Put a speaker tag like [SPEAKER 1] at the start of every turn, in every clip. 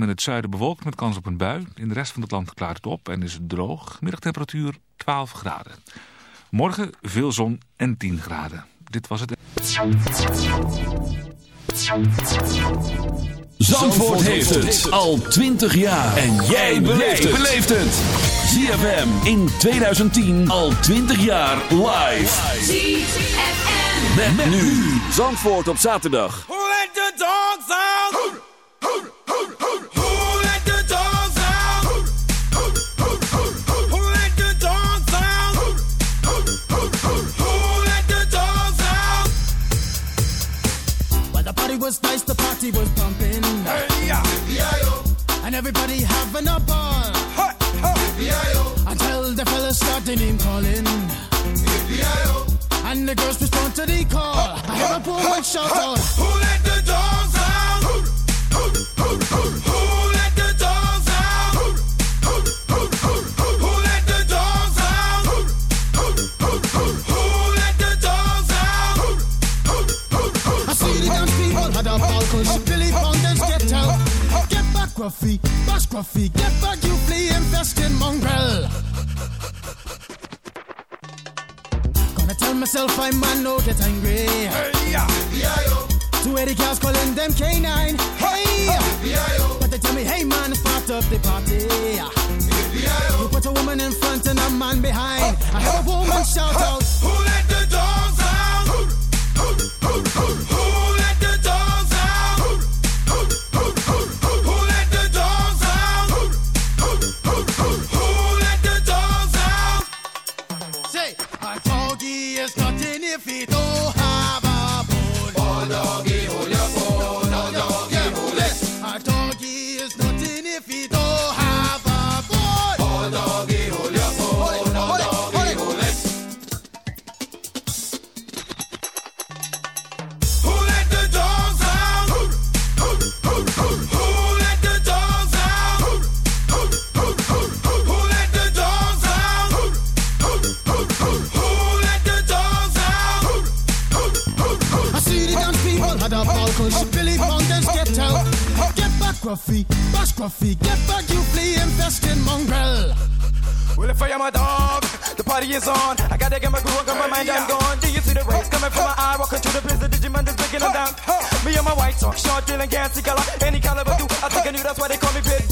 [SPEAKER 1] In het zuiden bewolkt met kans op een bui. In de rest van het land klaart het op en is het droog. Middagtemperatuur 12 graden. Morgen veel zon en 10 graden. Dit was het.
[SPEAKER 2] Zandvoort heeft het al 20 jaar. En jij beleeft het. ZFM in 2010 al 20 jaar live.
[SPEAKER 3] ZFM.
[SPEAKER 2] Met, met nu. Zandvoort op zaterdag.
[SPEAKER 4] Let the dogs out?
[SPEAKER 5] Everybody having a ball.
[SPEAKER 4] Ha, ha.
[SPEAKER 5] Until the fellas started name calling. And the girls respond to the call. I hear a woman shout out.
[SPEAKER 4] Who let the dogs
[SPEAKER 5] Back, Gruffy, bash get back, you flea infested mongrel. Gonna tell myself I'm man, no get angry.
[SPEAKER 4] Hey, yeah.
[SPEAKER 5] Two Eddie cows calling them canine. Hey! But they tell me, hey man, start up the party. You put a woman in front and a man behind. I heard a woman shout out.
[SPEAKER 4] Who let the dogs out? Who let
[SPEAKER 5] there's nothing if we don't
[SPEAKER 4] oh,
[SPEAKER 5] have a bone. Ball dog Get back, Gruffy, bash Gruffy, get back, you flea infested mongrel.
[SPEAKER 4] Well, if I am a dog, the party is on. I gotta get my groove on, got my mind, I'm gone. Do you see the rays coming from my eye? Walking through the prison, Digimon is breaking them down. Me and my white talk, short, drill, and gassy color. Any caliber, do. I think I knew that's why they call me Pitbull.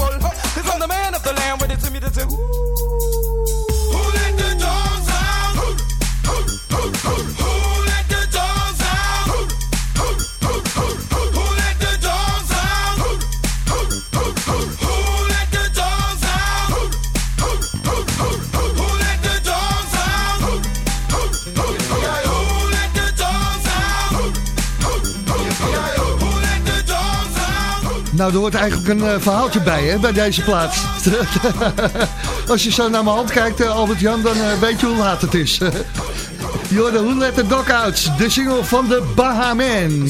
[SPEAKER 6] Nou, er hoort eigenlijk een eh, verhaaltje bij, hè, bij deze plaats. Als je zo naar mijn hand kijkt, eh, Albert-Jan, dan eh, weet je hoe laat het is. Jordan, Who Let The Dog Out, de single van de Bahaman.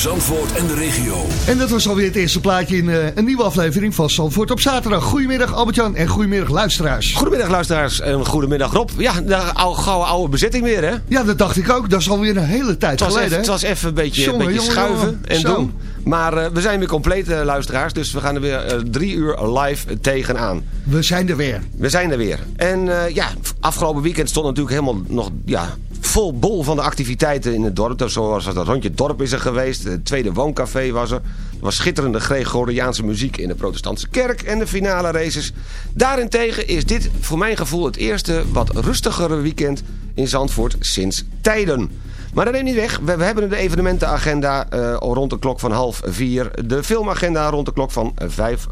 [SPEAKER 2] Zandvoort en de regio.
[SPEAKER 6] En dat was alweer het eerste plaatje in eh, een nieuwe aflevering van Zandvoort op zaterdag. Goedemiddag Albert-Jan en goedemiddag luisteraars.
[SPEAKER 7] Goedemiddag luisteraars en goedemiddag Rob. Ja, de oude, gouden oude bezetting weer hè.
[SPEAKER 6] Ja, dat dacht ik ook. Dat is alweer een hele tijd
[SPEAKER 7] Het
[SPEAKER 6] geleden.
[SPEAKER 7] even, het was even een beetje,
[SPEAKER 6] Jongen,
[SPEAKER 7] een beetje
[SPEAKER 6] jongen,
[SPEAKER 7] schuiven
[SPEAKER 6] jongen.
[SPEAKER 7] en
[SPEAKER 6] Zo.
[SPEAKER 7] doen. Maar eh, we zijn weer compleet eh, luisteraars, dus we gaan er weer drie uur live tegenaan.
[SPEAKER 6] We zijn er weer.
[SPEAKER 7] We zijn er weer. En eh, ja, afgelopen weekend stond natuurlijk helemaal nog ja, vol bol van de activiteiten in het dorp. Zoals het rondje dorp is er geweest. Het tweede wooncafé was er. Er was schitterende Gregoriaanse muziek in de protestantse kerk. En de finale races. Daarentegen is dit voor mijn gevoel het eerste wat rustigere weekend in Zandvoort sinds tijden. Maar dat neemt niet weg. We, hebben de evenementenagenda eh, rond de klok van half vier. De filmagenda rond de klok van vijf,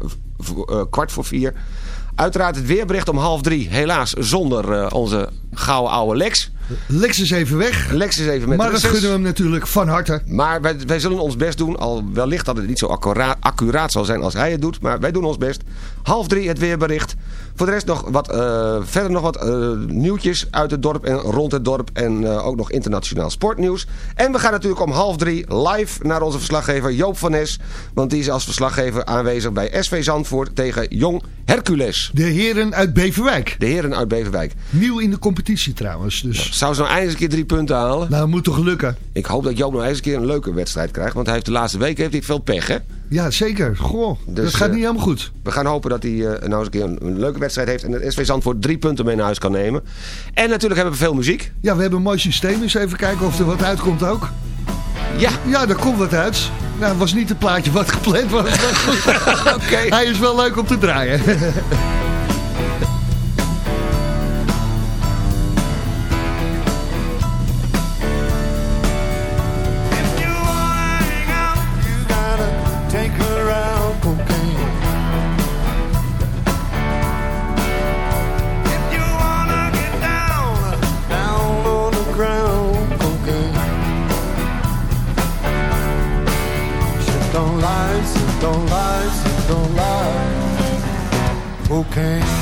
[SPEAKER 7] eh, kwart voor vier. Uiteraard het weerbericht om half drie. Helaas zonder eh, onze gouden oude Lex.
[SPEAKER 6] Lex is even weg.
[SPEAKER 7] Lex is even met
[SPEAKER 6] Maar dat gunnen we hem natuurlijk van harte.
[SPEAKER 7] Maar wij, wij zullen ons best doen. Al wellicht dat het niet zo accura- accuraat zal zijn als hij het doet. Maar wij doen ons best. Half drie het weerbericht. Voor de rest nog wat, eh, verder nog wat eh, nieuwtjes uit het dorp en rond het dorp. En eh, ook nog internationaal sportnieuws. En we gaan natuurlijk om half drie live naar onze verslaggever Joop van Nes. Want die is als verslaggever aanwezig bij SV Zandvoort tegen Jong Hercules.
[SPEAKER 6] De heren uit Beverwijk.
[SPEAKER 7] De heren uit Beverwijk.
[SPEAKER 6] Nieuw in de competitie trouwens. Dus
[SPEAKER 7] Zou ze nou eindelijk een keer drie punten halen?
[SPEAKER 6] nou, moet toch lukken.
[SPEAKER 7] Ik hoop dat Joop nog eens een keer een leuke wedstrijd krijgt. Want hij heeft de laatste weken heeft hij veel pech, hè?
[SPEAKER 6] Ja, zeker. Goh,
[SPEAKER 7] Dus,
[SPEAKER 6] dat gaat
[SPEAKER 7] eh,
[SPEAKER 6] niet helemaal goed.
[SPEAKER 7] We gaan hopen dat hij eh, nou eens een keer een, een leuke wedstrijd heeft... en het SV Zandvoort drie punten mee naar huis kan nemen. En natuurlijk hebben we veel muziek.
[SPEAKER 6] Ja, we hebben een mooi systeem. Eens even kijken of er wat uitkomt ook.
[SPEAKER 7] Ja,
[SPEAKER 6] Ja, er komt wat uit. Nou, het was niet het plaatje wat gepland was.
[SPEAKER 7] oké.
[SPEAKER 6] Hij is wel leuk om te draaien.
[SPEAKER 8] Cocaine.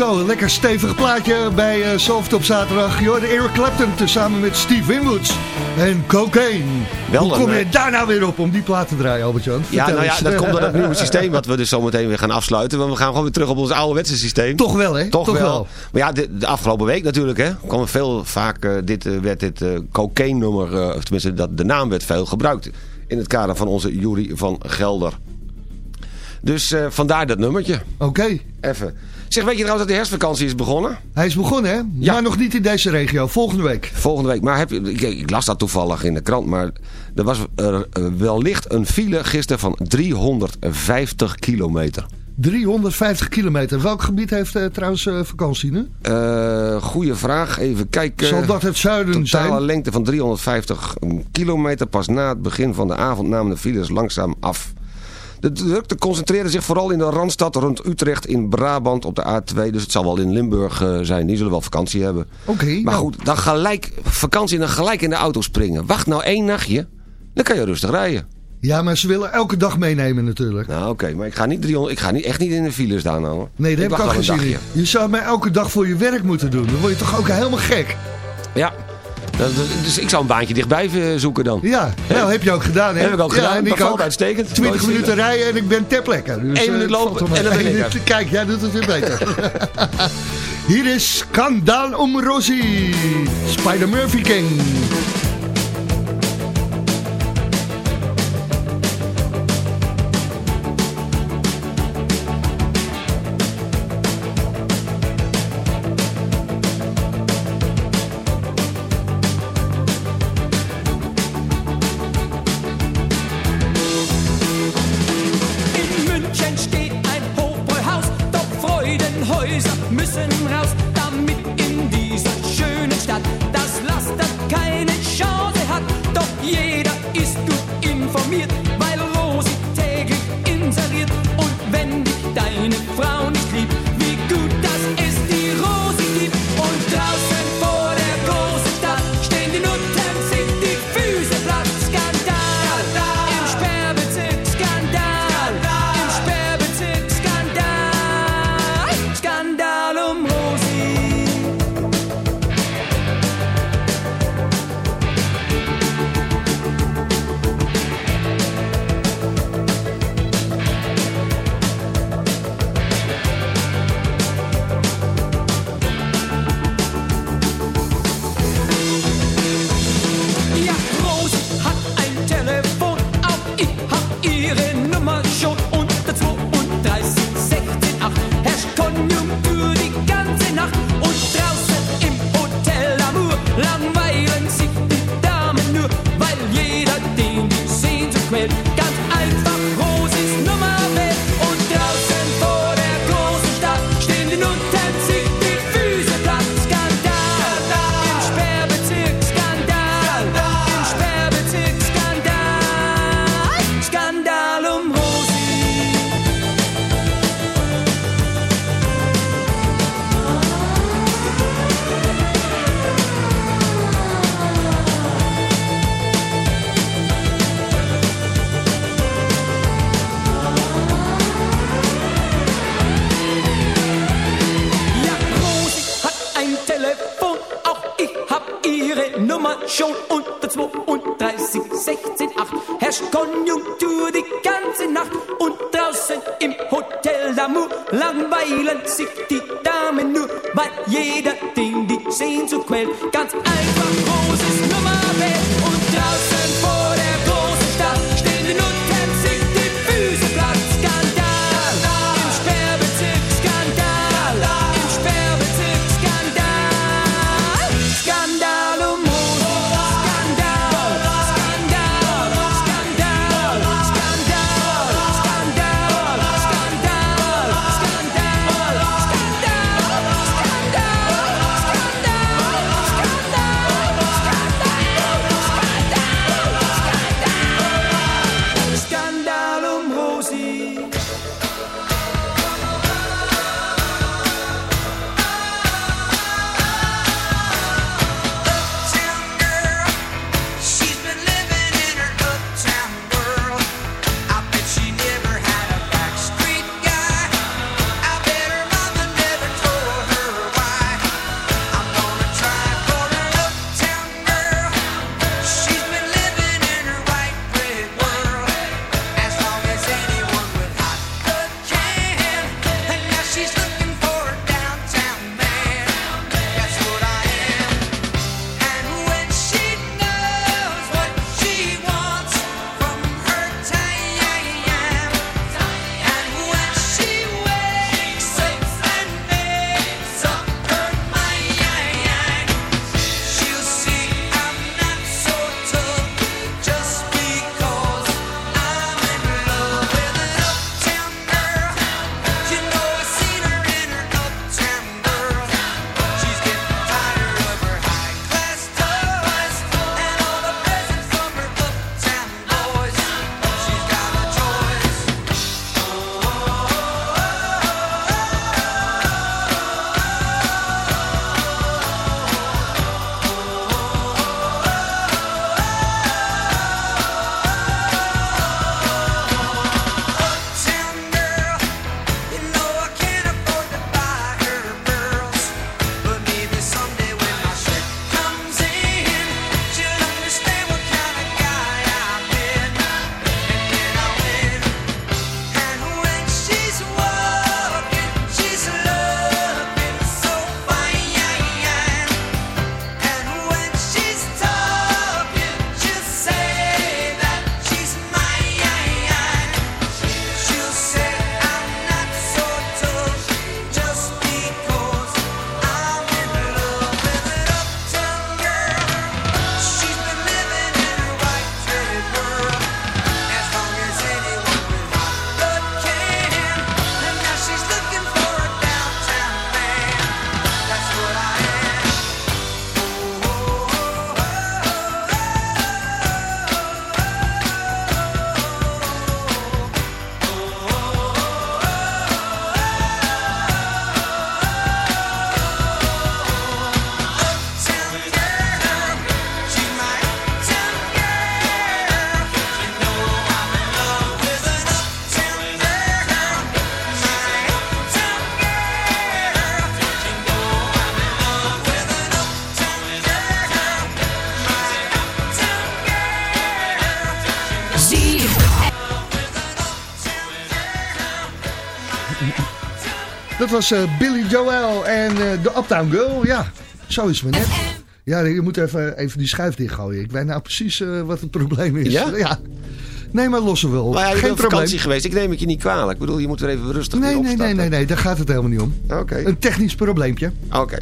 [SPEAKER 6] Zo, een lekker stevig plaatje bij uh, Soft op zaterdag. Je hoorde Eric Clapton tezamen met Steve Winwoods en Cocaine.
[SPEAKER 7] Wel
[SPEAKER 6] Hoe kom je daar nou weer op om die plaat te draaien, Albert-Jan?
[SPEAKER 7] Ja, nou ja, dat komt door dat nieuwe systeem wat we dus zometeen weer gaan afsluiten. Want we gaan gewoon weer terug op ons ouderwetse systeem.
[SPEAKER 6] Toch wel, hè?
[SPEAKER 7] Toch, wel. Maar ja, de, de afgelopen week natuurlijk, hè, kwam veel vaak, eh, dit, eh, werd dit cocaine nummer, of tenminste dat, de naam werd veel gebruikt. In het kader van onze Jury van Gelder. Dus vandaar dat nummertje.
[SPEAKER 6] Oké.
[SPEAKER 7] Even. Zeg, weet je trouwens dat de herfstvakantie is begonnen?
[SPEAKER 6] Hij is begonnen, hè?
[SPEAKER 7] Ja.
[SPEAKER 6] Maar nog niet in deze regio. Volgende week.
[SPEAKER 7] Volgende week. Maar heb je, ik, ik las dat toevallig in de krant. Maar er was er, eh, wellicht een file gisteren van 350 kilometer.
[SPEAKER 6] 350 kilometer. Welk gebied heeft eh, trouwens eh, vakantie nu?
[SPEAKER 7] Goeie vraag. Even kijken.
[SPEAKER 6] Zal dat het zuiden
[SPEAKER 7] Totale
[SPEAKER 6] zijn?
[SPEAKER 7] lengte van 350 kilometer. Pas na het begin van de avond namen de files langzaam af. De drukte concentreerde zich vooral in de Randstad rond Utrecht in Brabant op de A2. Dus het zal wel in Limburg eh, zijn. Die zullen wel vakantie hebben.
[SPEAKER 6] Oké.
[SPEAKER 7] Maar
[SPEAKER 6] nou,
[SPEAKER 7] goed, dan gelijk vakantie en dan gelijk in de auto springen. Wacht nou één nachtje. Dan kan je rustig rijden.
[SPEAKER 6] Ja, maar ze willen elke dag meenemen natuurlijk.
[SPEAKER 7] Nou oké, maar ik ga, niet 300, ik ga niet, echt niet in de file staan nou, hoor.
[SPEAKER 6] Nee, daar heb ik in.
[SPEAKER 7] dagje.
[SPEAKER 6] Je zou mij elke dag voor je werk moeten doen. Dan word je toch ook helemaal gek?
[SPEAKER 7] Ja, Dat- dat- dus ik zou een baantje dichtbij zoeken dan.
[SPEAKER 6] Ja, nou heb je ook gedaan. Hè?
[SPEAKER 7] Heb ik ook gedaan.
[SPEAKER 6] En ik ook.
[SPEAKER 7] uitstekend.
[SPEAKER 6] 20
[SPEAKER 7] Nooit
[SPEAKER 6] minuten rijden en ik ben ter plekke. Dus,
[SPEAKER 7] Eén
[SPEAKER 6] eh,
[SPEAKER 7] minuut lopen en dan ben ik
[SPEAKER 6] Kijk, jij doet het weer beter. Hier is Scandal om Rosie. Spider Murphy King.
[SPEAKER 9] Nummer schon unter 32 16 8 herrscht Konjunktur die ganze Nacht und draußen im Hotel d'Amour langweilen sich die Damen nur, weil jeder den die Sehnsucht quält. Ganz einfach Rosis Nummer
[SPEAKER 10] Dat was eh, Billy Joel en eh, de Uptown Girl. Ja, zo is het maar net. Ja, je moet even, even die schuif dichtgooien. Ik weet nou precies eh, wat het probleem is.
[SPEAKER 7] Ja?
[SPEAKER 10] Nee, maar lossen we wel.
[SPEAKER 7] Maar ja, je
[SPEAKER 10] Geen probleem.
[SPEAKER 7] vakantie geweest. Ik neem het je niet kwalijk. Ik bedoel, je moet er even rustig
[SPEAKER 10] Nee,
[SPEAKER 7] weer
[SPEAKER 10] nee, nee,
[SPEAKER 7] opstarten.
[SPEAKER 10] nee, nee, daar gaat het helemaal niet om.
[SPEAKER 7] Oké.
[SPEAKER 10] Een technisch probleempje.
[SPEAKER 7] Oké.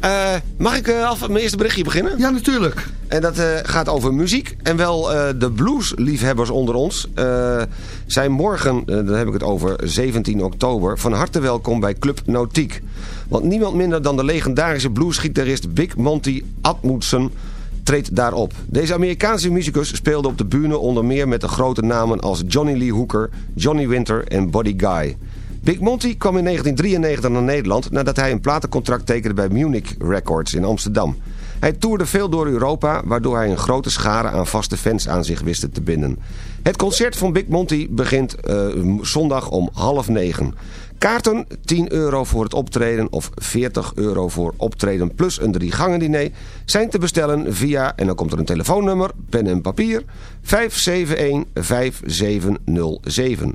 [SPEAKER 7] Eh, mag ik eh, af mijn eerste berichtje beginnen?
[SPEAKER 10] Ja, natuurlijk.
[SPEAKER 7] En dat eh, gaat over muziek. En wel de bluesliefhebbers onder ons zijn morgen, dan heb ik het over 17 oktober... van harte welkom bij Club Nautiek. Want niemand minder dan de legendarische bluesgitarist Big Monty Atmoodsen treedt daarop. Deze Amerikaanse muzikus speelde op de bühne onder meer met de grote namen als Johnny Lee Hooker, Johnny Winter en Buddy Guy. Big Monty kwam in 1993 naar Nederland nadat hij een platencontract tekende bij Munich Records in Amsterdam. Hij toerde veel door Europa, waardoor hij een grote schare aan vaste fans aan zich wist te binden. Het concert van Big Monty begint eh, zondag om half negen. Kaarten 10 euro voor het optreden of 40 euro voor optreden plus een drie gangen diner zijn te bestellen via, en dan komt er een telefoonnummer, pen en papier, 571-5707.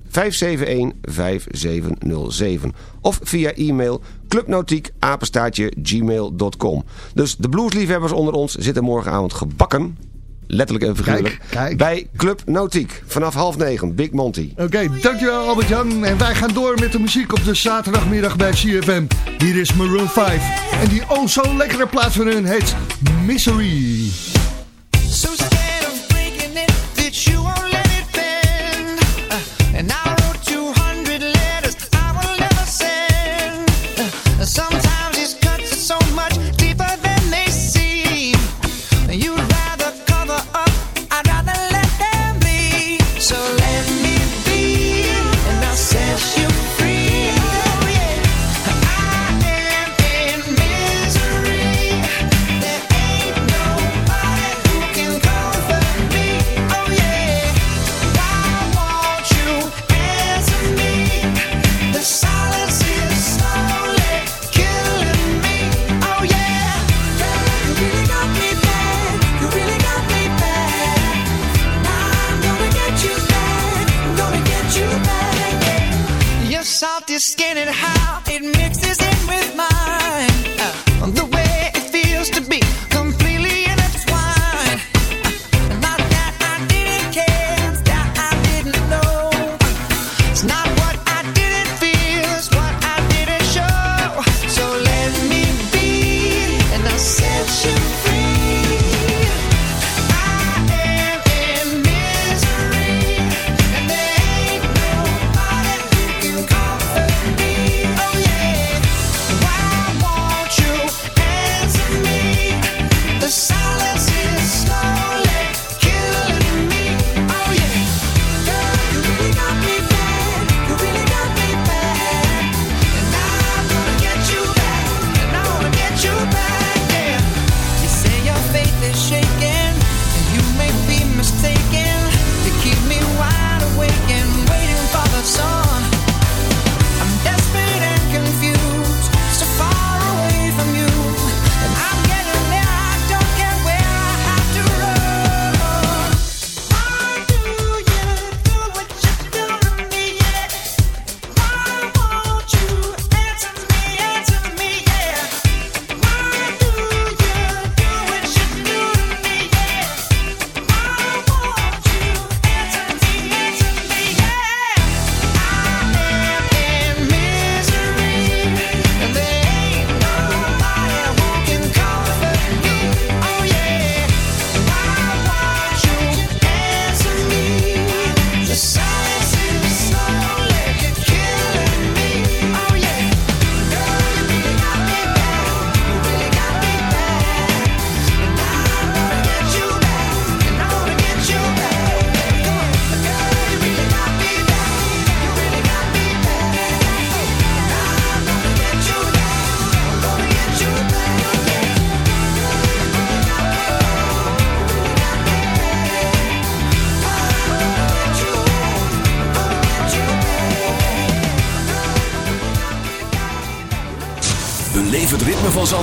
[SPEAKER 7] 571-5707. Of via e-mail clubnautiek apenstaartje gmail.com. Dus de bluesliefhebbers onder ons zitten morgenavond gebakken, letterlijk en figuurlijk,
[SPEAKER 10] Kijk, kijk.
[SPEAKER 7] bij Club Nautiek. Vanaf half negen, Big Monty.
[SPEAKER 10] Oké, dankjewel Albert-Jan. En wij gaan door met de muziek op de zaterdagmiddag bij CFM. Hier is Maroon 5. En die oh zo lekkere plaats van hun heet Misery.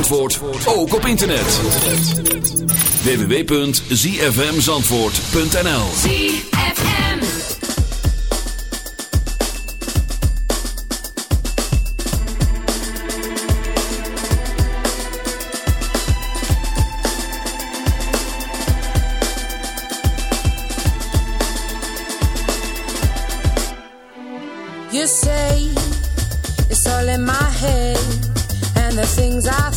[SPEAKER 11] Zandvoort ook op internet. www.zfmzandvoort.nl
[SPEAKER 3] ZFM You
[SPEAKER 12] say it's all in my head and the things I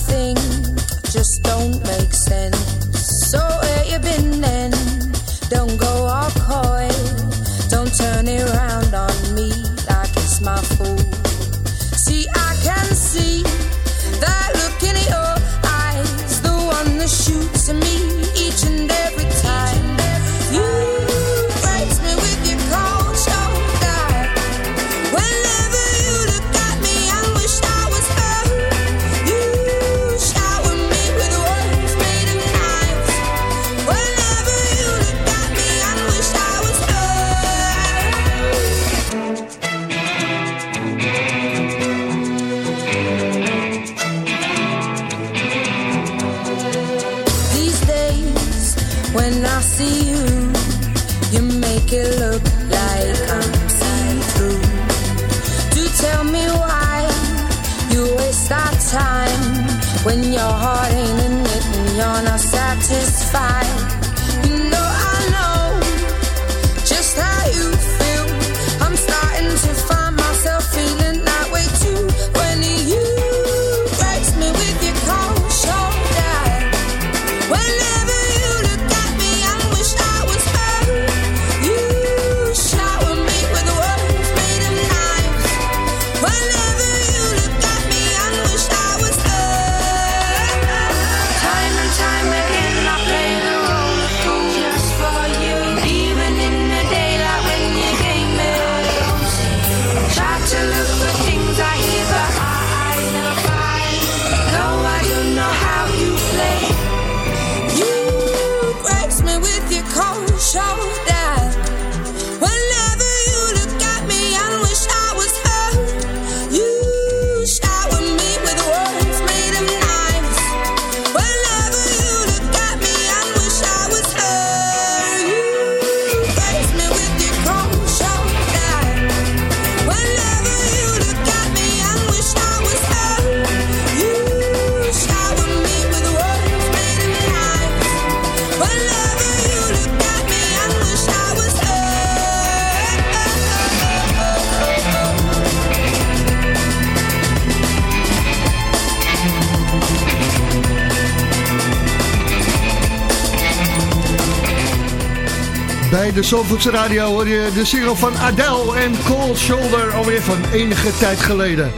[SPEAKER 6] Bij de Zandvoortse Radio hoor je de single van Adele en Cold Shoulder alweer van enige tijd geleden.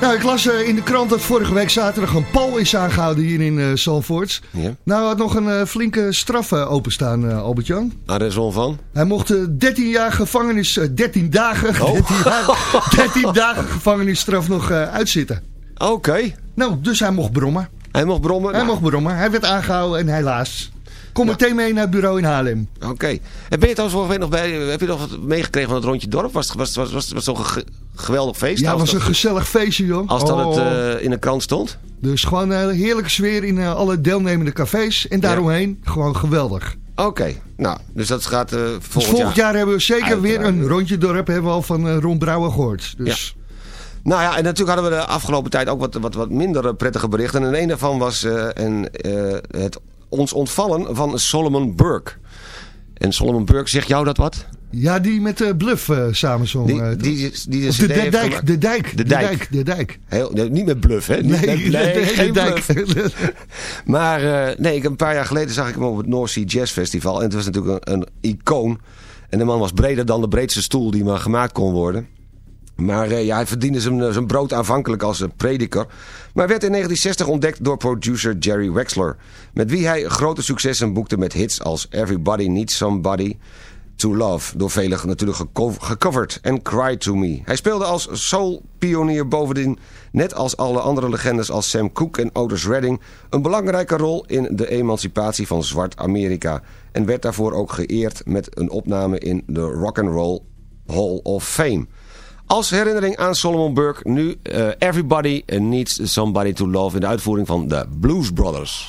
[SPEAKER 6] Nou, ik las eh, in de krant dat vorige week zaterdag een pal is aangehouden hier in eh Zandvoort.
[SPEAKER 7] Ja.
[SPEAKER 6] Nou, had nog een eh, flinke straf eh, openstaan, eh, Albert-Jan.
[SPEAKER 7] Aan raison van?
[SPEAKER 6] Hij mocht eh, 13 jaar gevangenis, eh, 13 dagen,
[SPEAKER 7] Oh.
[SPEAKER 6] 13, jaar- 13 dagen gevangenisstraf nog eh, uitzitten.
[SPEAKER 7] Oké.
[SPEAKER 6] Nou, dus hij mocht brommen.
[SPEAKER 7] Hij mocht brommen?
[SPEAKER 6] Hij
[SPEAKER 7] Nou,
[SPEAKER 6] mocht brommen. Hij werd aangehouden en helaas. Kom meteen mee naar het bureau in Haarlem.
[SPEAKER 7] Oké. En ben je trouwens vorige week nog bij... Heb je nog wat meegekregen van het rondje dorp? Was, was, was, was, was zo'n ge- geweldig feest?
[SPEAKER 6] Ja, het was een gezellig feestje, joh.
[SPEAKER 7] Als dat
[SPEAKER 6] Oh.
[SPEAKER 7] het eh, in de krant stond?
[SPEAKER 6] Dus gewoon een heerlijke sfeer in eh, alle deelnemende cafés. En daaromheen gewoon geweldig.
[SPEAKER 7] Oké. Nou, dus dat gaat eh volgend,
[SPEAKER 6] Dus volgend jaar hebben we zeker
[SPEAKER 7] Uiteraard.
[SPEAKER 6] weer een rondje dorp. Hebben we al van eh, Ron Brouwer gehoord. Dus
[SPEAKER 7] Nou ja, en natuurlijk hadden we de afgelopen tijd ook wat, wat, wat minder prettige berichten. En een daarvan was eh, en, het ons ontvallen van Solomon Burke. En Solomon Burke, zegt jou dat wat?
[SPEAKER 6] ja, die met de Bluff eh samenzong.
[SPEAKER 7] Die,
[SPEAKER 6] eh,
[SPEAKER 7] die, die, de,
[SPEAKER 6] de, de, dijk, de dijk,
[SPEAKER 7] De Dijk.
[SPEAKER 6] de dijk.
[SPEAKER 7] Heel, nee, niet met bluff, hè? Niet
[SPEAKER 6] Nee,
[SPEAKER 7] met-
[SPEAKER 6] de,
[SPEAKER 7] geen
[SPEAKER 6] dijk.
[SPEAKER 7] Maar eh, nee, ik, een paar jaar geleden zag ik hem op het North Sea Jazz Festival. En het was natuurlijk een, een icoon. En de man was breder dan de breedste stoel die maar gemaakt kon worden. Maar eh, ja, hij verdiende zijn, zijn brood aanvankelijk als eh, prediker. Maar werd in 1960 ontdekt door producer Jerry Wexler. Met wie hij grote successen boekte met hits als Everybody Needs Somebody to Love. Door velen natuurlijk geco- gecoverd. En Cry to Me. Hij speelde als soul-pionier bovendien, net als alle andere legendes als Sam Cooke en Otis Redding... een belangrijke rol in de emancipatie van zwart Amerika. En werd daarvoor ook geëerd met een opname in de Rock and Roll Hall of Fame. Als herinnering aan Solomon Burke nu eh, Everybody Needs Somebody to Love... in de uitvoering van de Blues Brothers.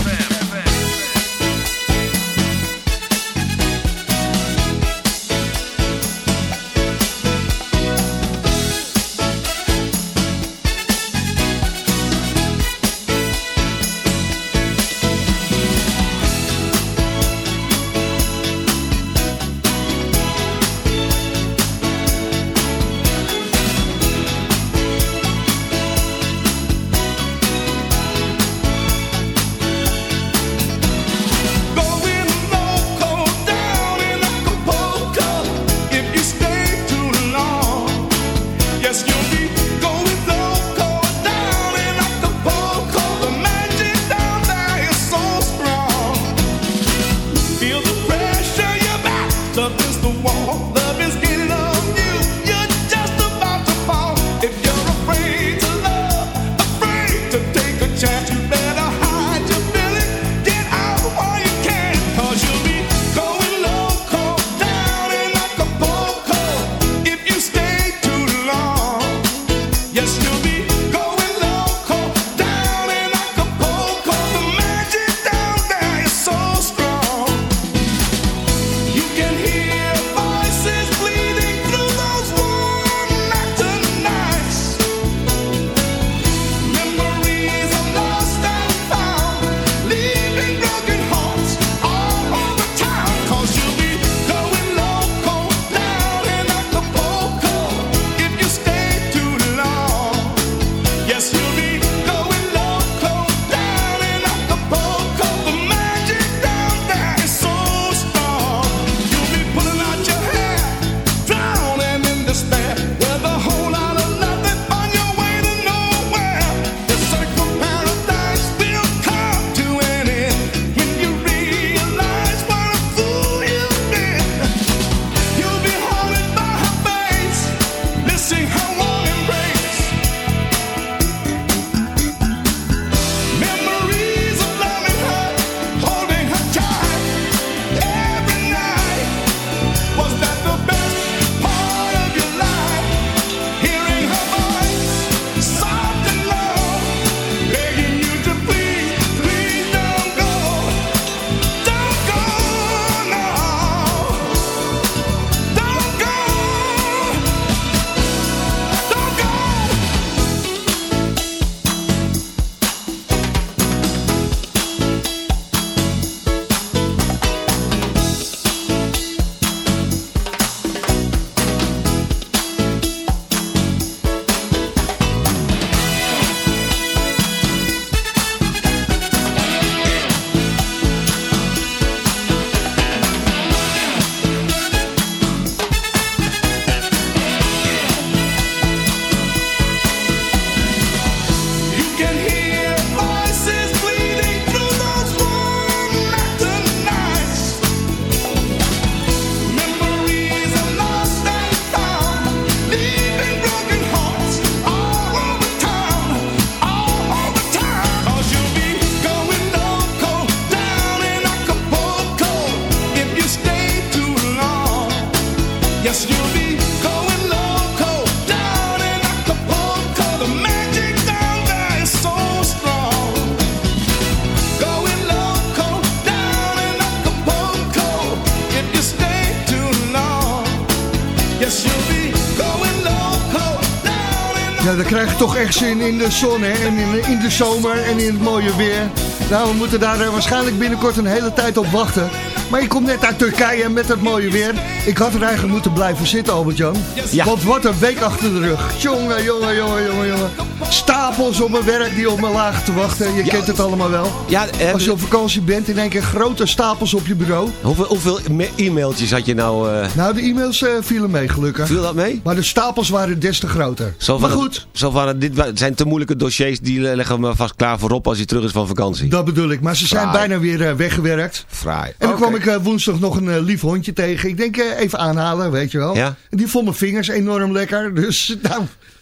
[SPEAKER 13] Down in
[SPEAKER 6] Ja, dan krijg je toch echt zin in de zon hè? en in, in de zomer en in het mooie weer. Nou, we moeten daar eh, waarschijnlijk binnenkort een hele tijd op wachten. Maar je komt net uit Turkije met het mooie weer. Ik had er eigenlijk moeten blijven zitten, Albert-Jan.
[SPEAKER 7] Ja.
[SPEAKER 6] Want wat een week achter de rug. Jongen, jongen, jongen, jongen, jongen. Stapels op mijn werk die op me lagen te wachten. Je kent het allemaal wel.
[SPEAKER 7] Ja, eh,
[SPEAKER 6] Als je op vakantie bent, in één keer grote stapels op je bureau.
[SPEAKER 7] hoeveel, hoeveel e-mailtjes had je nou... eh,
[SPEAKER 6] Nou, de e-mails eh, vielen mee, gelukkig.
[SPEAKER 7] viel dat mee?
[SPEAKER 6] Maar de stapels waren des te groter.
[SPEAKER 7] Zo
[SPEAKER 6] maar goed,
[SPEAKER 7] Het, zo van dit zijn te moeilijke dossiers, die leggen we vast klaar voor op als hij terug is van vakantie.
[SPEAKER 6] dat bedoel ik. Maar ze zijn bijna weer weggewerkt.
[SPEAKER 7] Fraai.
[SPEAKER 6] En dan kwam ik woensdag nog een lief hondje tegen. Ik denk even aanhalen, weet je wel.
[SPEAKER 7] Ja.
[SPEAKER 6] En die vond mijn vingers enorm lekker. Dus nou,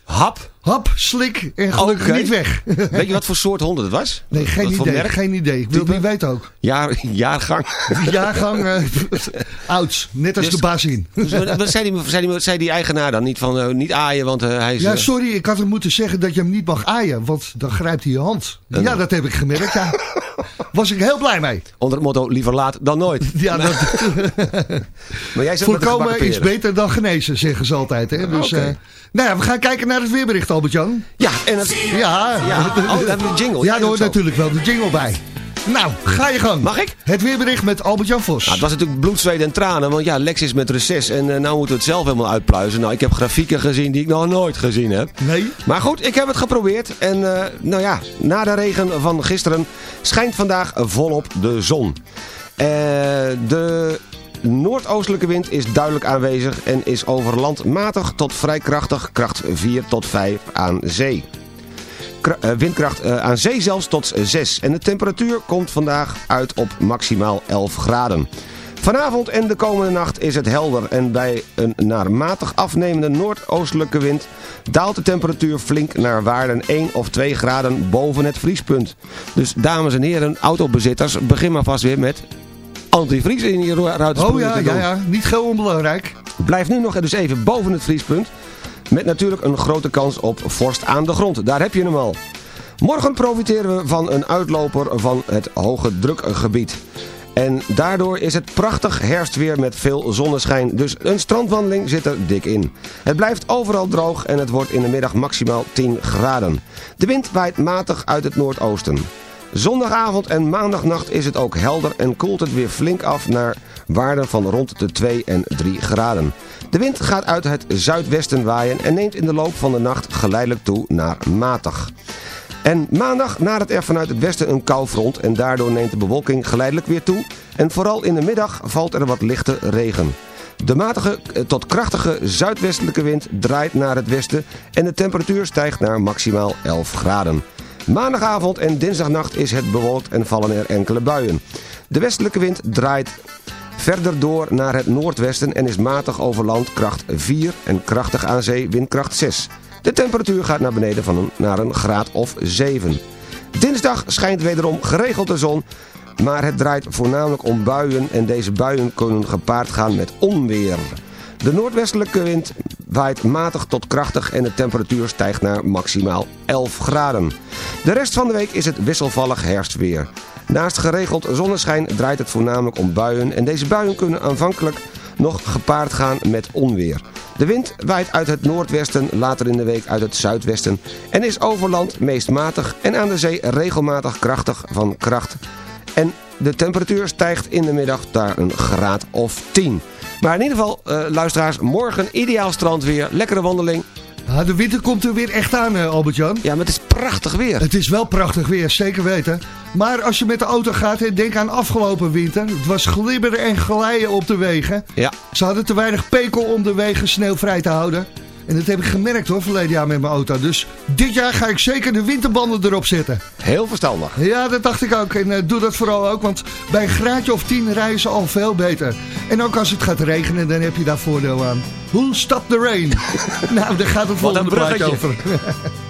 [SPEAKER 7] Hap.
[SPEAKER 6] hap, slik en gelukkig
[SPEAKER 7] Oké.
[SPEAKER 6] niet weg.
[SPEAKER 7] Weet je wat voor soort honden het was?
[SPEAKER 6] Nee, geen
[SPEAKER 7] Wat
[SPEAKER 6] idee. Geen idee. Ik wil het niet weten ook.
[SPEAKER 7] Jaar, jaargang.
[SPEAKER 6] Jaargang eh oud. Net als
[SPEAKER 7] Dus-
[SPEAKER 6] de bazin.
[SPEAKER 7] Dus wat zei die, zei, die, zei die eigenaar dan? Niet van, eh, niet aaien, want eh, hij is...
[SPEAKER 6] Ja, sorry, ik had hem moeten zeggen dat je hem niet mag aaien, want dan grijpt hij je hand. Ja, dat heb ik gemerkt, ja. Was ik heel blij mee.
[SPEAKER 7] onder het motto, liever laat dan nooit.
[SPEAKER 6] Ja, dat,
[SPEAKER 7] Maar jij
[SPEAKER 6] voorkomen is beter dan genezen, zeggen ze altijd. Hè? Dus,
[SPEAKER 7] Oké.
[SPEAKER 6] Nou ja, we gaan kijken naar het weerbericht, Albert-Jan.
[SPEAKER 7] Ja, en het...
[SPEAKER 6] Ja,
[SPEAKER 7] Ja, oh, daar een jingle.
[SPEAKER 6] Ja, er hoort natuurlijk wel de jingle bij. Nou, ga je gang.
[SPEAKER 7] Mag ik?
[SPEAKER 6] Het weerbericht met Albert-Jan Vos.
[SPEAKER 7] Nou, het was natuurlijk bloed, zweet en tranen, want ja, Lex is met reces en eh, nou moeten we het zelf helemaal uitpluizen. Nou, ik heb grafieken gezien die ik nog nooit gezien heb.
[SPEAKER 6] Nee?
[SPEAKER 7] Maar goed, ik heb het geprobeerd en eh, nou ja, na de regen van gisteren schijnt vandaag volop de zon. Eh, de noordoostelijke wind is duidelijk aanwezig en is over land matig tot vrij krachtig, kracht 4 tot 5 aan zee. Eh, windkracht eh, aan zee zelfs tot 6. En de temperatuur komt vandaag uit op maximaal 11 graden. Vanavond en de komende nacht is het helder en bij een naar matig afnemende noordoostelijke wind daalt de temperatuur flink naar waarden 1 of 2 graden boven het vriespunt. Dus dames en heren, autobezitters, begin maar vast weer met antivries in je ruiten
[SPEAKER 6] Oh ja, ja, ja. Niet heel onbelangrijk.
[SPEAKER 7] Blijf nu nog dus even boven het vriespunt. Met natuurlijk een grote kans op vorst aan de grond. Daar heb je hem al. Morgen profiteren we van een uitloper van het hoge drukgebied. En daardoor is het prachtig herfstweer met veel zonneschijn. Dus een strandwandeling zit er dik in. Het blijft overal droog en het wordt in de middag maximaal 10 graden. De wind waait matig uit het noordoosten. Zondagavond en maandagnacht is het ook helder en koelt het weer flink af naar waarden van rond de 2 en 3 graden. De wind gaat uit het zuidwesten waaien en neemt in de loop van de nacht geleidelijk toe naar matig. En maandag nadert er vanuit het westen een koufront en daardoor neemt de bewolking geleidelijk weer toe. En vooral in de middag valt er wat lichte regen. De matige eh, tot krachtige zuidwestelijke wind draait naar het westen en de temperatuur stijgt naar maximaal 11 graden. Maandagavond en dinsdagnacht is het bewolkt en vallen er enkele buien. De westelijke wind draait verder door naar het noordwesten en is matig over land kracht 4 en krachtig aan zee windkracht 6. De temperatuur gaat naar beneden van een, naar een graad of 7. Dinsdag schijnt wederom geregeld de zon, maar het draait voornamelijk om buien en deze buien kunnen gepaard gaan met onweer. De noordwestelijke wind waait matig tot krachtig en de temperatuur stijgt naar maximaal 11 graden. De rest van de week is het wisselvallig herfstweer. Naast geregeld zonneschijn draait het voornamelijk om buien en deze buien kunnen aanvankelijk nog gepaard gaan met onweer. De wind waait uit het noordwesten, later in de week uit het zuidwesten en is over land meest matig en aan de zee regelmatig krachtig van kracht. En de temperatuur stijgt in de middag naar een graad of 10. Maar in ieder geval, eh, luisteraars, morgen ideaal strandweer, lekkere wandeling.
[SPEAKER 6] Ja, de winter komt er weer echt aan, eh, Albert-Jan.
[SPEAKER 7] Ja, maar het is prachtig weer.
[SPEAKER 6] Het is wel prachtig weer, zeker weten. Maar als je met de auto gaat, denk aan afgelopen winter. Het was glibberen en glijden op de wegen.
[SPEAKER 7] Ja.
[SPEAKER 6] Ze hadden te weinig pekel om de wegen sneeuwvrij te houden. En dat heb ik gemerkt hoor, verleden jaar met mijn auto. Dus dit jaar ga ik zeker de winterbanden erop zetten.
[SPEAKER 7] Heel verstandig.
[SPEAKER 6] Ja, dat dacht ik ook. En eh, doe dat vooral ook, want bij een graadje of 10 rijden ze al veel beter. En ook als het gaat regenen, dan heb je daar voordeel aan. Who stop the rain? nou, daar gaat het volgende plaatje over.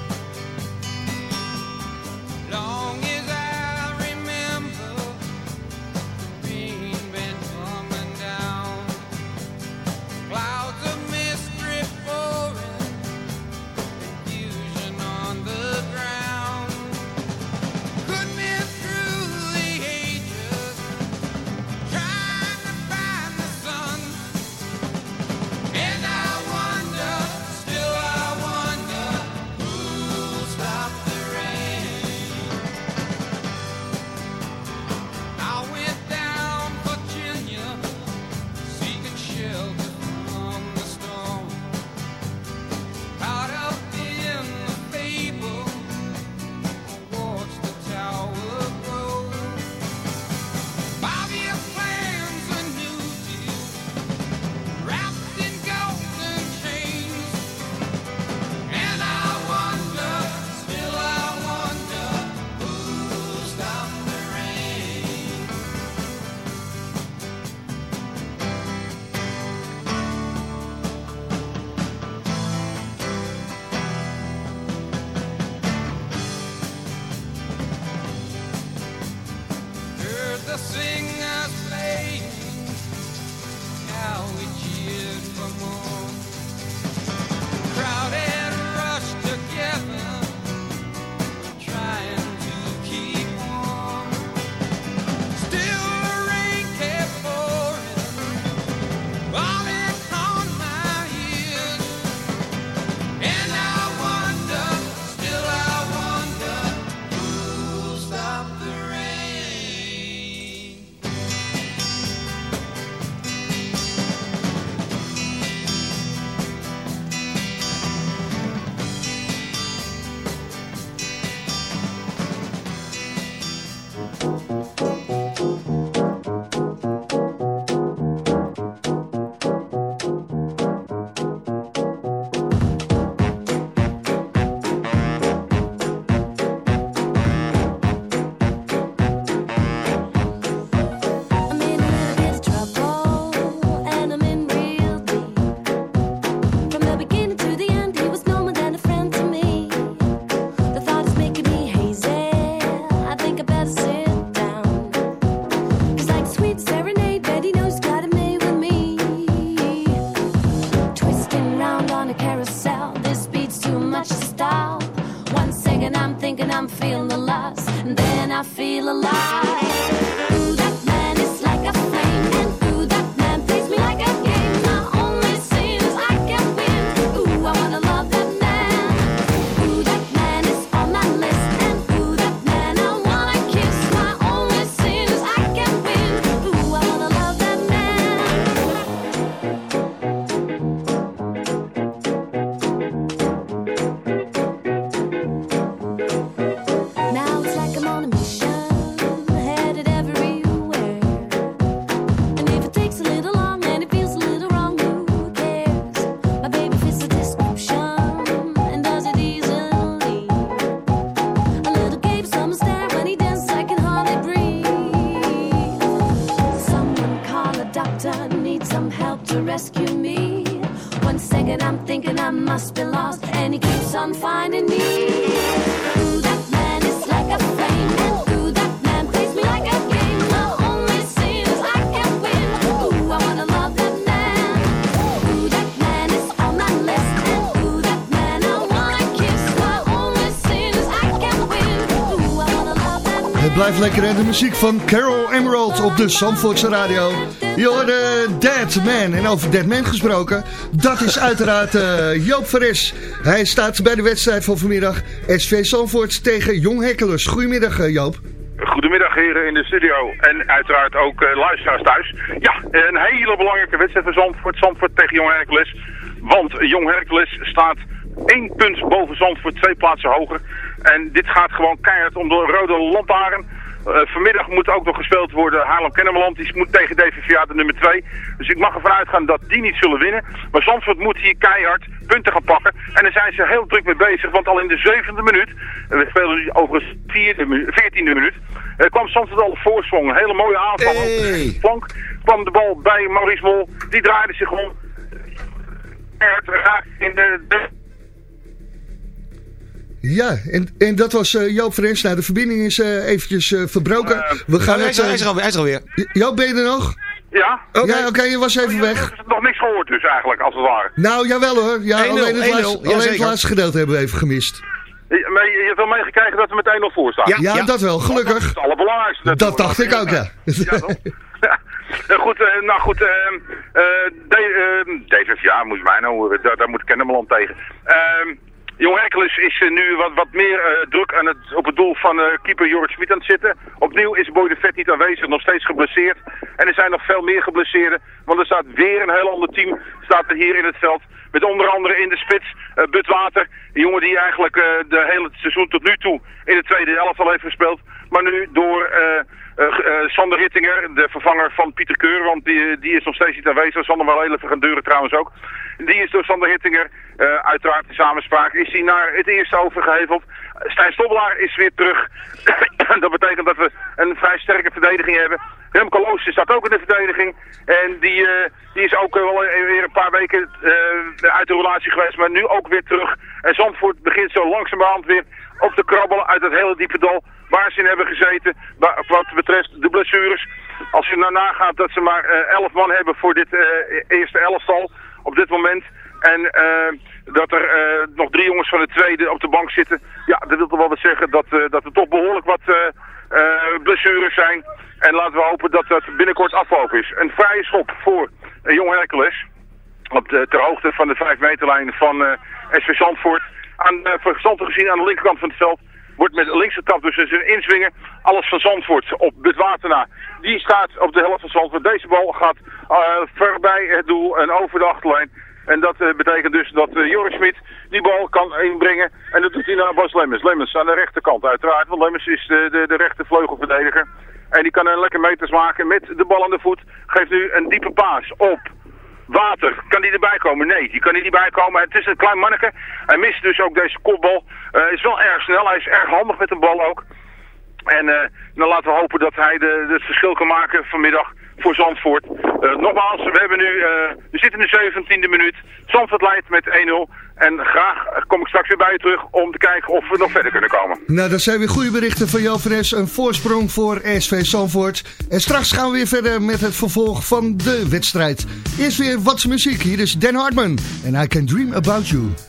[SPEAKER 6] lekker hè, de muziek van Carol Emerald op de Zandvoortse radio. Je hoorde Dead Man. En over Dead Man gesproken, dat is uiteraard eh, Joop Veres. Hij staat bij de wedstrijd van vanmiddag SV Zandvoort tegen Jong Hekkelers. Goedemiddag eh, Joop.
[SPEAKER 14] Goedemiddag heren in de studio en uiteraard ook eh, luisteraars thuis. Ja, een hele belangrijke wedstrijd voor Zandvoort. Zandvoort tegen Jong Hercules. Want Jong Hercules staat één punt boven Zandvoort, twee plaatsen hoger. En dit gaat gewoon keihard om de rode lantaarn. Eh, vanmiddag moet ook nog gespeeld worden Haarlem-Kennemerland. Die moet tegen DVVA de nummer 2. Dus ik mag ervan uitgaan dat die niet zullen winnen. Maar Zandvoort moet hier keihard punten gaan pakken. En daar zijn ze heel druk mee bezig. Want al in de zevende minuut, we spelen nu overigens veertiende minuut, eh, kwam Zandvoort al voorsprong. Een hele mooie aanval op de flank. Kwam de bal bij Maurice Mol. Die draaide zich gewoon keihard raak in de...
[SPEAKER 6] Ja, en, en dat was eh, Joop Veres. Nou, de verbinding is eh, eventjes eh, verbroken. We gaan
[SPEAKER 7] hij
[SPEAKER 6] het,
[SPEAKER 7] is hij is er alweer, hij is er alweer.
[SPEAKER 6] Joop, ben je er nog?
[SPEAKER 14] Ja?
[SPEAKER 6] Ja, oké, je was even weg.
[SPEAKER 14] Nog niks gehoord dus eigenlijk, als het ware.
[SPEAKER 6] Nou, jawel hoor. Ja,
[SPEAKER 14] 1-0,
[SPEAKER 6] alleen het,
[SPEAKER 14] 1-0,
[SPEAKER 6] laatste, alleen het laatste gedeelte hebben we even gemist.
[SPEAKER 14] Je- Maar je, hebt wel meegekregen dat we meteen nog voor staan.
[SPEAKER 6] Ja, dat wel, gelukkig.
[SPEAKER 14] Dat is het allerbelangrijkste.
[SPEAKER 6] Dat dacht ik ook, ja.
[SPEAKER 14] Eh, goed, nou goed, ehm eh de, ehm, DVVA moet mij nou horen, daar, daar moet Kennemerland tegen. Jong Hercules is eh, nu wat, wat meer eh, druk aan het, op het doel van eh, keeper Jorrit Smit aan het zitten. Opnieuw is Boy de Vet niet aanwezig, nog steeds geblesseerd. En er zijn nog veel meer geblesseerden, want er staat weer een heel ander team staat er hier in het veld. Met onder andere in de spits eh Butwater, een jongen die eigenlijk de hele seizoen tot nu toe in de tweede helft al heeft gespeeld. Maar nu door Sander Rittinger, de vervanger van Pieter Keur, want die, die is nog steeds niet aanwezig. Sander wel heel even gaan deuren trouwens ook. Die is door Sander Hittinger, eh, uiteraard in samenspraak, is hij naar het eerste overgeheveld. Stijn Stobbelaar is weer terug. dat betekent dat we een vrij sterke verdediging hebben. Remco Loos staat ook in de verdediging. En die, eh, die is ook eh, wel weer een paar weken eh, uit de relatie geweest, maar nu ook weer terug. En Zandvoort begint zo langzamerhand weer op te krabbelen uit het hele diepe dal. waar ze in hebben gezeten. wa- Wat betreft de blessures. Als je nou nagaat dat ze maar eh, 11 man hebben voor dit eh, eerste elftal op dit moment. En eh, dat er eh, nog drie jongens van de tweede op de bank zitten. Ja, dat wil toch wel wat zeggen dat, eh, dat er toch behoorlijk wat eh, eh, blessures zijn. En laten we hopen dat dat binnenkort afloop is. Een vrije schop voor eh, Jong Hercules. Op de, ter hoogte van de 5 meterlijn van eh SV Zandvoort. Aan, uh, verstandig gezien aan de linkerkant van het veld. Wordt met linkse tap dus een inswingen. Alles van Zandvoort op Butwatena. Die staat op de helft van Zandvoort. Deze bal gaat eh voorbij het doel en over de achterlijn. En dat eh, betekent dus dat eh, Joris Smit die bal kan inbrengen. En dat doet hij naar Bas Lemmens. Lemmens aan de rechterkant uiteraard. Want Lemmens is de, de, de rechtervleugelverdediger. En die kan een lekker meters maken met de bal aan de voet. Geeft nu een diepe paas op Water. Kan die erbij komen? Nee, die kan niet bij komen. Het is een klein manneke. Hij mist dus ook deze kopbal. Hij is wel erg snel. Hij is erg handig met de bal ook. En eh, dan laten we hopen dat hij de, het verschil kan maken vanmiddag voor Zandvoort. Eh, nogmaals, we, hebben nu, eh, we zitten in de 17e minuut. Zandvoort leidt met 1-0. En graag kom ik straks weer bij je terug om te kijken of we nog verder kunnen komen.
[SPEAKER 6] Nou, dat zijn weer goede berichten van Es. Een voorsprong voor SV Zandvoort. En straks gaan we weer verder met het vervolg van de wedstrijd. Eerst weer wat muziek. Hier is Dan Hartman. En I Can Dream About You.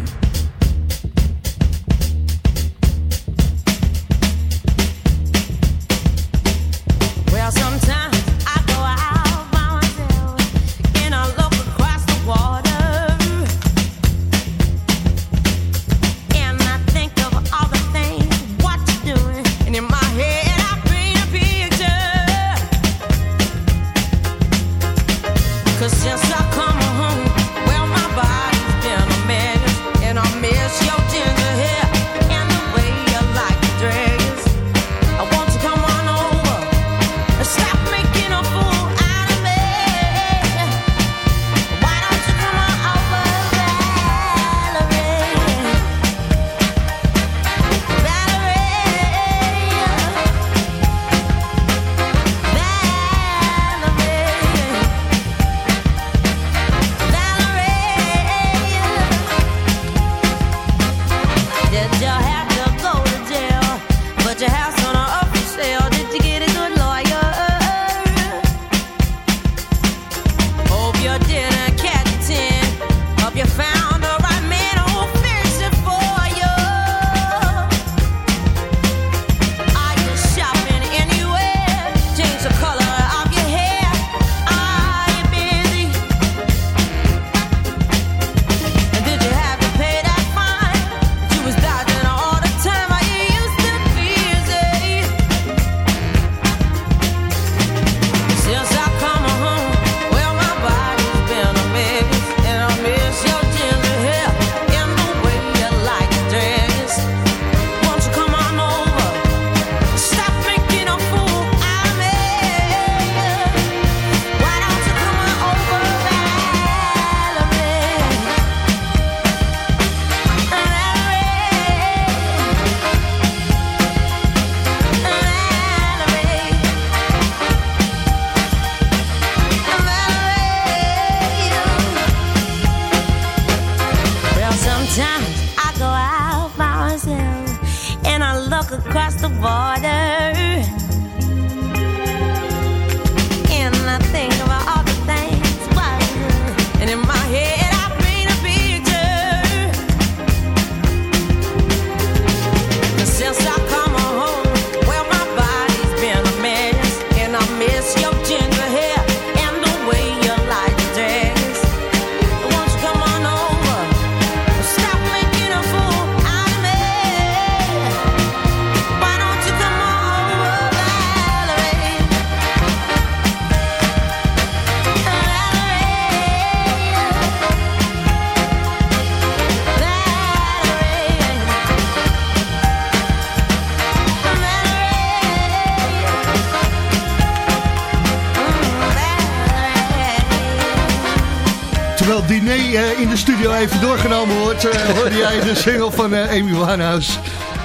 [SPEAKER 6] De single van eh, Amy Winehouse.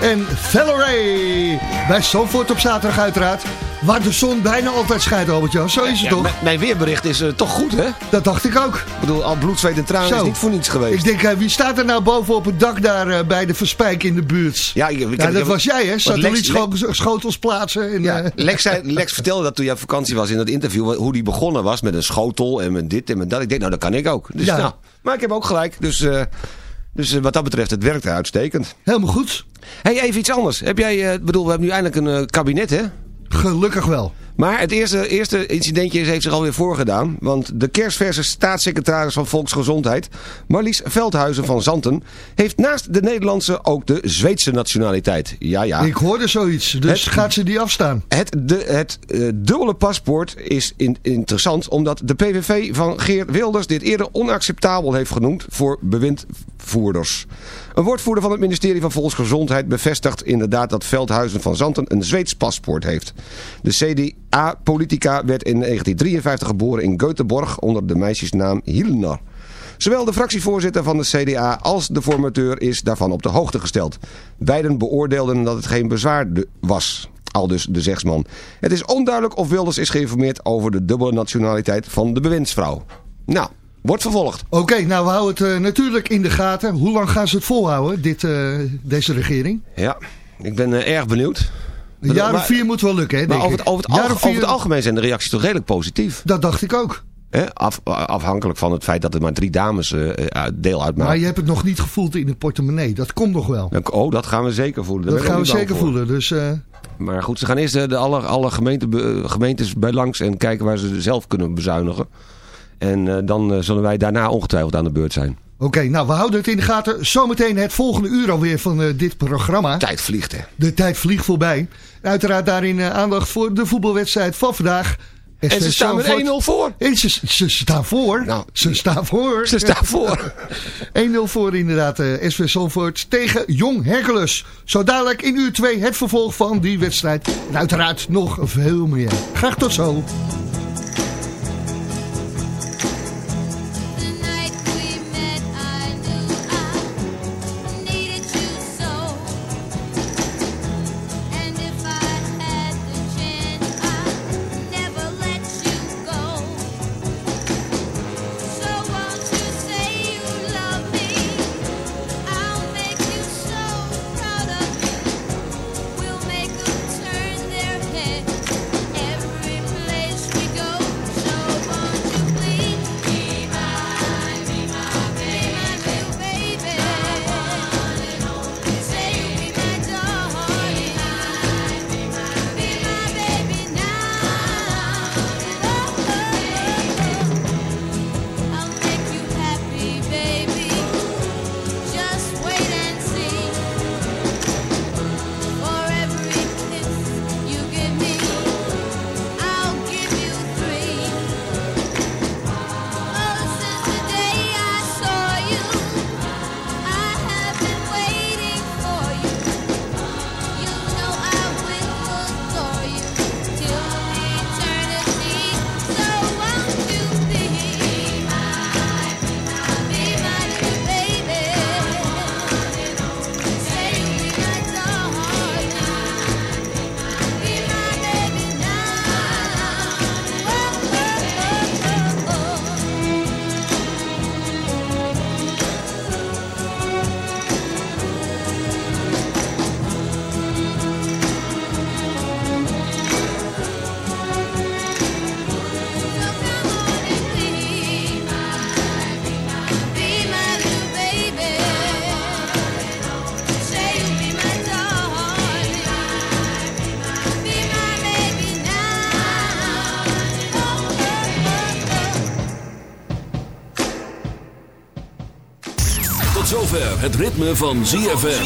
[SPEAKER 6] En Valerie bij Zandvoort op zaterdag uiteraard. Waar de zon bijna altijd schijnt, Albert-Jan. Zo is het
[SPEAKER 7] Ja,
[SPEAKER 6] toch?
[SPEAKER 7] mijn- weerbericht is eh, toch goed, hè?
[SPEAKER 6] Dat dacht ik ook.
[SPEAKER 7] Ik bedoel, al bloed, zweet en tranen is
[SPEAKER 6] Zo.
[SPEAKER 7] niet voor niets geweest.
[SPEAKER 6] Ik denk, eh, wie staat er nou boven op het dak daar bij de Verspijk in de buurt?
[SPEAKER 7] Ja, ik,
[SPEAKER 6] dat was jij, hè? Satellietschotels plaatsen. En,
[SPEAKER 7] Ja, Lex, zei, Lex vertelde dat toen jij op vakantie was in dat interview, hoe die begonnen was met een schotel en met dit en met dat. Ik denk, nou, dat kan ik ook. Dus,
[SPEAKER 6] Ja.
[SPEAKER 7] nou, maar ik heb ook gelijk. Dus, dus eh, wat dat betreft, het werkt uitstekend.
[SPEAKER 6] Helemaal goed.
[SPEAKER 7] hey, even iets anders. Heb jij, eh, bedoel, we hebben nu eindelijk een eh, kabinet, hè?
[SPEAKER 6] Gelukkig wel.
[SPEAKER 7] Maar het eerste, eerste incidentje heeft zich alweer voorgedaan. Want de kerstverse staatssecretaris van Volksgezondheid, Marlies Veldhuizen van Zanten, heeft naast de Nederlandse ook de Zweedse nationaliteit. Ja, ja.
[SPEAKER 6] Ik hoorde zoiets, dus
[SPEAKER 7] Het-
[SPEAKER 6] gaat ze die afstaan?
[SPEAKER 7] Het, de, het eh, dubbele paspoort is in- interessant omdat de PVV van Geert Wilders dit eerder onacceptabel heeft genoemd voor bewindvoerders. Een woordvoerder van het ministerie van Volksgezondheid bevestigt inderdaad dat Veldhuizen van Zanten een Zweeds paspoort heeft. De CDA-politica werd in 1953 geboren in Göteborg onder de meisjesnaam Hilner. Zowel de fractievoorzitter van de CDA als de formateur is daarvan op de hoogte gesteld. Beiden beoordeelden dat het geen bezwaar was. Al dus de zegsman. Het is onduidelijk of Wilders is geïnformeerd over de dubbele nationaliteit van de bewindsvrouw. Nou, wordt vervolgd.
[SPEAKER 6] Oké, nou we houden het eh, natuurlijk in de gaten. Hoe lang gaan ze het volhouden, dit, eh, deze regering?
[SPEAKER 7] Ja. ik ben eh, erg benieuwd.
[SPEAKER 3] Een jaar of vier moet wel lukken, hè,
[SPEAKER 7] Maar over het, over, het
[SPEAKER 3] vier-
[SPEAKER 7] over algemeen zijn de reacties toch redelijk positief.
[SPEAKER 3] Dat dacht ik ook.
[SPEAKER 7] Af, afhankelijk van het feit dat er maar drie dames eh, eh, deel uitmaken.
[SPEAKER 3] Maar je hebt het nog niet gevoeld in de portemonnee. Dat komt nog wel.
[SPEAKER 7] Oh, dat gaan we zeker voelen. Daar
[SPEAKER 3] Dat gaan we zeker
[SPEAKER 7] voor.
[SPEAKER 3] voelen. Dus eh,
[SPEAKER 7] Maar goed, ze gaan eerst de alle, alle gemeente, gemeentes bij langs en kijken waar ze zelf kunnen bezuinigen. En dan zullen wij daarna ongetwijfeld aan de beurt zijn.
[SPEAKER 3] Oké, nou we houden het in de gaten. Zometeen het volgende uur alweer van eh, dit programma.
[SPEAKER 7] Tijd vliegt hè.
[SPEAKER 3] De tijd vliegt voorbij. Uiteraard daarin eh, aandacht voor de voetbalwedstrijd van vandaag.
[SPEAKER 7] En ze staan met
[SPEAKER 3] Zandvoort.
[SPEAKER 7] 1-0 voor.
[SPEAKER 3] En ze, ze staan voor. ze staan voor.
[SPEAKER 7] Ze staan voor.
[SPEAKER 3] 1-0 voor inderdaad eh SV Zandvoort tegen Jong Hercules. Zo dadelijk in uur 2 het vervolg van die wedstrijd. En uiteraard nog veel meer. Graag tot zo.
[SPEAKER 11] Tot zover het ritme van ZFM.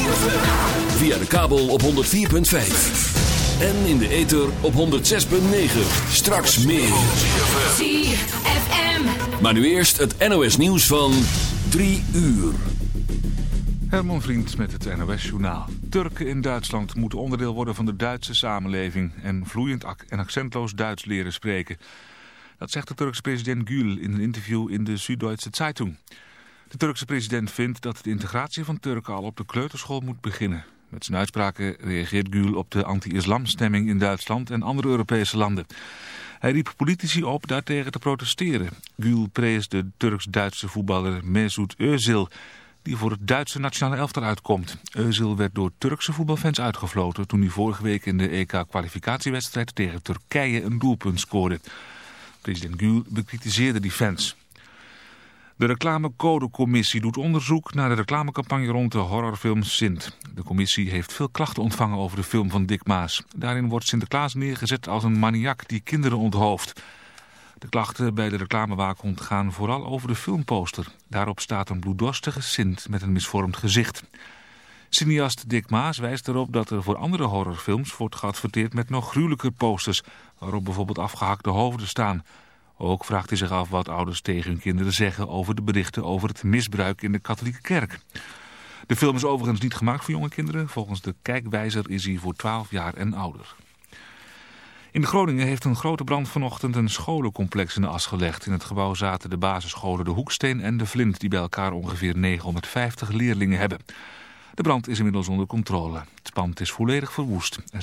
[SPEAKER 11] Via de kabel op 104.5. En in de ether op 106.9. Straks meer.
[SPEAKER 15] ZFM.
[SPEAKER 11] Maar nu eerst het NOS nieuws van 3 uur.
[SPEAKER 1] Herman Vriend met het NOS Journaal. Turken in Duitsland moeten onderdeel worden van de Duitse samenleving... en vloeiend ac- en accentloos Duits leren spreken. Dat zegt de Turkse president Gül in een interview in de Süddeutsche Zeitung. De Turkse president vindt dat de integratie van Turken al op de kleuterschool moet beginnen. Met zijn uitspraken reageert Gül op de anti-islamstemming in Duitsland en andere Europese landen. Hij riep politici op daartegen te protesteren. Gül prees de Turks-Duitse voetballer Mesut Özil die voor het Duitse nationale elftal uitkomt. Özil werd door Turkse voetbalfans uitgefloten toen hij vorige week in de EK-kwalificatiewedstrijd tegen Turkije een doelpunt scoorde. President Gül bekritiseerde die fans. De reclamecodecommissie doet onderzoek naar de reclamecampagne rond de horrorfilm Sint. De commissie heeft veel klachten ontvangen over de film van Dick Maas. Daarin wordt Sinterklaas neergezet als een maniak die kinderen onthoofd. De klachten bij de reclamewaakhond gaan vooral over de filmposter. Daarop staat een bloeddorstige Sint met een misvormd gezicht. Cineast Dick Maas wijst erop dat er voor andere horrorfilms wordt geadverteerd met nog gruwelijker posters, waarop bijvoorbeeld afgehakte hoofden staan. Ook vraagt hij zich af wat ouders tegen hun kinderen zeggen over de berichten over het misbruik in de katholieke kerk. De film is overigens niet gemaakt voor jonge kinderen. Volgens de kijkwijzer is hij voor 12 jaar en ouder. In Groningen heeft een grote brand vanochtend een scholencomplex in de as gelegd. In het gebouw zaten de basisscholen De Hoeksteen en De Vlint... die bij elkaar ongeveer 950 leerlingen hebben. De brand is inmiddels onder controle. Het pand is volledig verwoest. Er